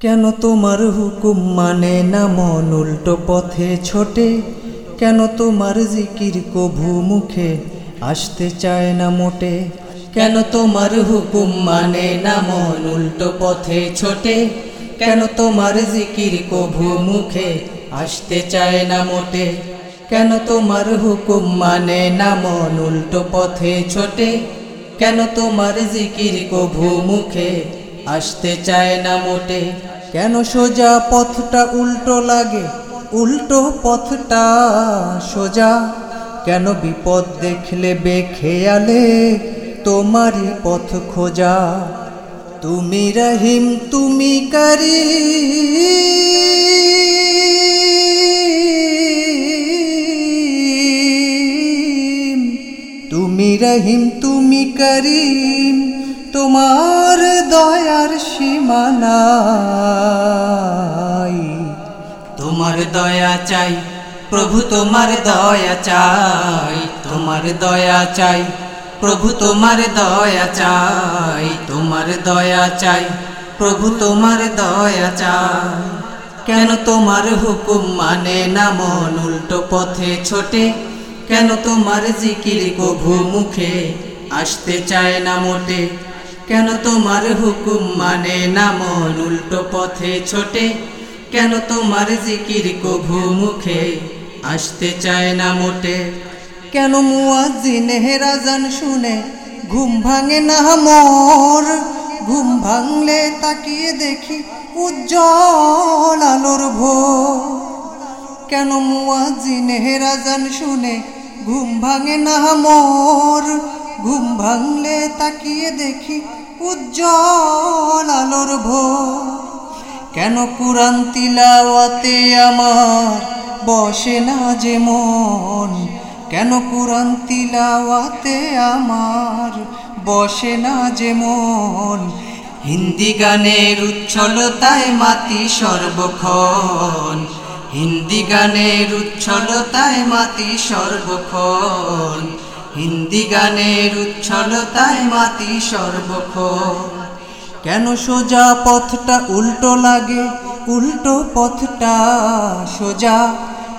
কেন তোমার হুকুম মানে না মন উল্টো পথে ছোটে? কেন তোমার জিকির কভু মুখে আসতে চায় না মোটে? কেন তোমার হুকুম মানে না মন উল্টো পথে ছোটে? কেন তোমার জিকির কভু মুখে আসতে চায় না মোটে? কেন তোমার হুকুম মানে না মন উল্টো পথে ছোটে? কেন তোমার জিকির কভু মুখে আসতে চায় না মোটে। কেন সোজা পথটা উল্টো লাগে? উল্টো পথটা সোজা। কেন বিপদ দেখলে বেখেয়ালে তোমারই পথ খোঁজা? তুমি রহিম, তুমি করি। তুমি রহিম, তুমি করিম। তোমার দয়ার সীমানাই তোমার দয়া চাই, প্রভু তোমার দয়া চাই, তোমার দয়া চাই, প্রভু তোমার দয়া চাই, তোমার দয়া চাই, প্রভু তোমার দয়া চাই। কেন তোমার হুকুম মানে না মন উল্টো পথে ছোটে? কেন তোমার জিকির কভু মুখে? আসতে চায় না মোটে। কেন তোমার হুকুম মানে না মন? উল্টো পথে ছোটে। কেন তোমার জিকির কভু মুখে? আসতে চায় না মোটে। কেন মুয়াজিনে রাজান শুনে ঘুম ভাঙে না মোর? ঘুম ভাঙলে তাকিয়ে দেখি উজ্জ্বল আলোর ভোর। কেন মুয়াজিনে রাজান শুনে ঘুম ভাঙে না মোর? ঘুম ভাঙলে তাকিয়ে দেখি উজ্জ্বল আলোর ভোর। কেন কুরান তিলাওয়াতে আমার বসে না যে মন? কেন কুরান তিলাওয়াতে আমার বসে না যে মন? হিন্দি গানের উচ্ছলতায় মাতি সর্বক্ষণ। হিন্দি গানের উচ্ছলতায় মাতি সর্বক্ষণ। হিন্দি গানের উচ্ছলতায় মাতি সর্বক্ষণ। কেন সোজা পথটা উল্টো লাগে, উল্টো পথটা সোজা?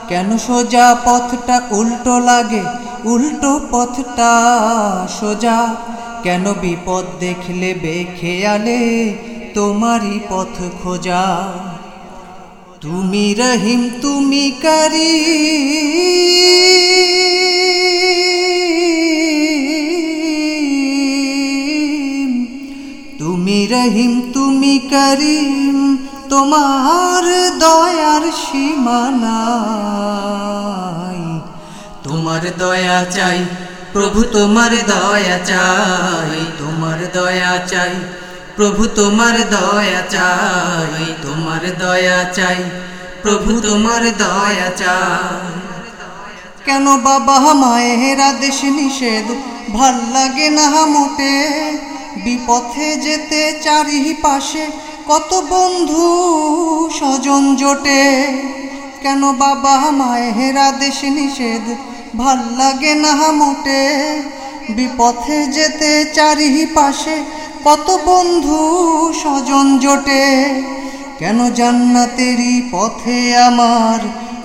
কেন সোজা পথটা উল্টো লাগে, উল্টো পথটা সোজা? কেন বিপদ দেখলে বেখেয়ালে তোমারই পথ খোঁজা? তুমি রহিম, তুমি করি। রহিম, তুমি করিম, তোমার দয়ার সীমানাই তোমার দয়া চাই, প্রভু তোমার দয়া চাই, তোমার দয়া চাই, প্রভু তোমার দয়া চাই, তোমার দয়া চাই, প্রভু তোমার দয়া চাই। কেন বাবা মায়ের আদেশ নিষেধ? ভালো লাগে না মোটে। বিপথে যেতে চারি পাশে কত বন্ধু স্বজন জোটে। কেন বাবা মায়ের আদেশ নিষেধ? ভালো লাগে না মোটে। বিপথে যেতে চারি পাশে কত বন্ধু স্বজন জোটে। কেন জান্নাতেরই পথে আমার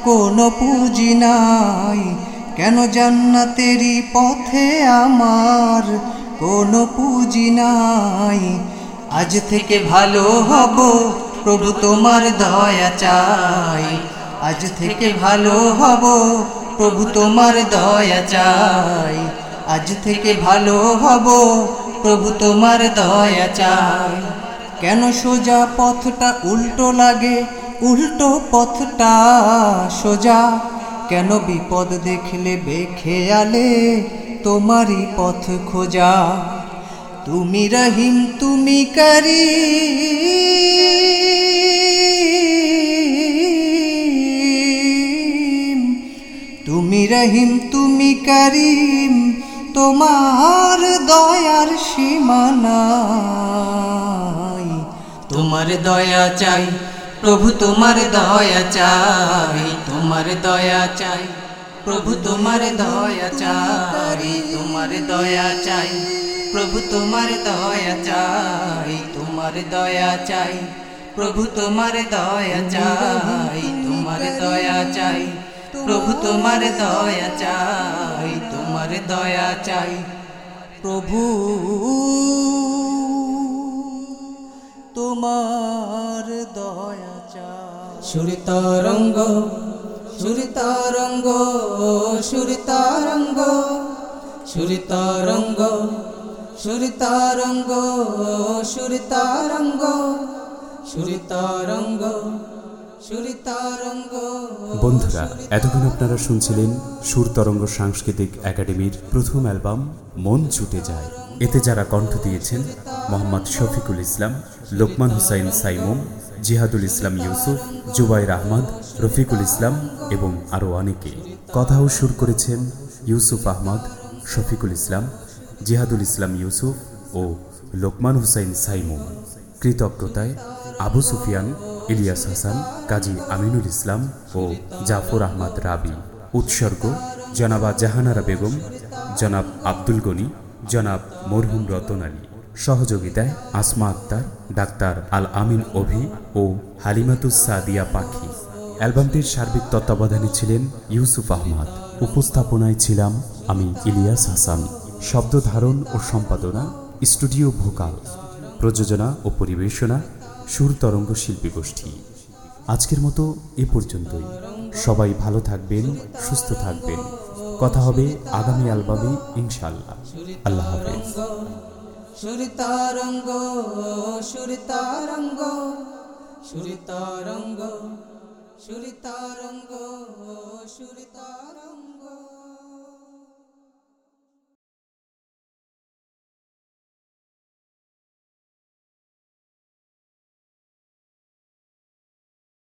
কোনো পুঁজি নাই? কেন জান্নাতেরই পথে আমার কোনো পুঁজি নাই। আজ থেকে ভালো হব, প্রভু তোমার দয়া চাই। আজ থেকে ভালো হব, প্রভু তোমার দয়া চাই। আজ থেকে ভালো হব, প্রভু তোমার দয়া চাই। কেন সোজা পথটা উল্টো লাগে, উল্টো পথটা সোজা? কেন বিপদ দেখলে বেখেয়ালে তোমারই পথ খোঁজা। তুমি রহিম, তুমি করি। তুমি রহিম, তুমি করিম। তোমার দয়ার সীমানাই তোমার দয়া চাই, প্রভু তোমার দয়া চাই। তোমার দয়া চাই। প্রভু, তোমার দয়া চাই, তোমার দয়া চাই। প্রভু, তোমার দয়া চাই, তোমার দয়া চাই। প্রভু, তোমার দয়া চাই, তোমার দয়া চাই। প্রভু, তোমার দয়া চাই, তোমার দয়া চাই। প্রভু, তোমার দয়া চাই। সুরি তরঙ্গ সুরতরঙ্গ সুরতরঙ্গ সুরতরঙ্গ সুরতরঙ্গ সুরতরঙ্গ সুরতরঙ্গ বন্ধুরা এতক্ষণ আপনারা শুনছিলেন সুরতরঙ্গ সাংস্কৃতিক একাডেমির প্রথম অ্যালবাম মন ছুটে যায়। এতে যারা কণ্ঠ দিয়েছেন, মোহাম্মদ শফিকুল ইসলাম, লোকমান হুসাইন সাইমুম, জিহাদুল ইসলাম ইউসুফ, জুবাইর আহমদ, রফিকুল ইসলাম এবং আরও অনেকে। কথাও সুর করেছেন ইউসুফ আহমদ, শফিকুল ইসলাম, জিহাদুল ইসলাম ইউসুফ ও লোকমান হুসাইন সাইমুম। কৃতজ্ঞতায় আবু সুফিয়ান, ইলিয়াস হাসান, কাজী আমিনুল ইসলাম ও জাফর আহমদ রাবি। উৎসর্গ, জনাবা জাহানারা বেগম, জনাব আব্দুল গনি জনাব মরহুম রতন আলী। সহযোগিতায় আসমা আক্তার, ডাক্তার আল আমিন অভি ও হালিমাতুস সাদিয়া পাখি। অ্যালবামটির সার্বিক তত্ত্বাবধানে ছিলেন ইউসুফ আহমদ। উপস্থাপনায় ছিলাম আমি ইলিয়াস হাসান। শব্দ ধারণ ও সম্পাদনা, স্টুডিও ভোকাল। প্রযোজনা ও পরিবেশনা, সুর তরঙ্গ শিল্পী গোষ্ঠী। আজকের মতো এ পর্যন্তই। সবাই ভালো থাকবেন, সুস্থ থাকবেন। কথা হবে আগামী অ্যালবামে ইনশাল্লাহ আল্লাহ হাফেজ। সুরিতারঙ্গ সুরিতারঙ্গ সুরিতারঙ্গ সুরিতারঙ্গ সুরতার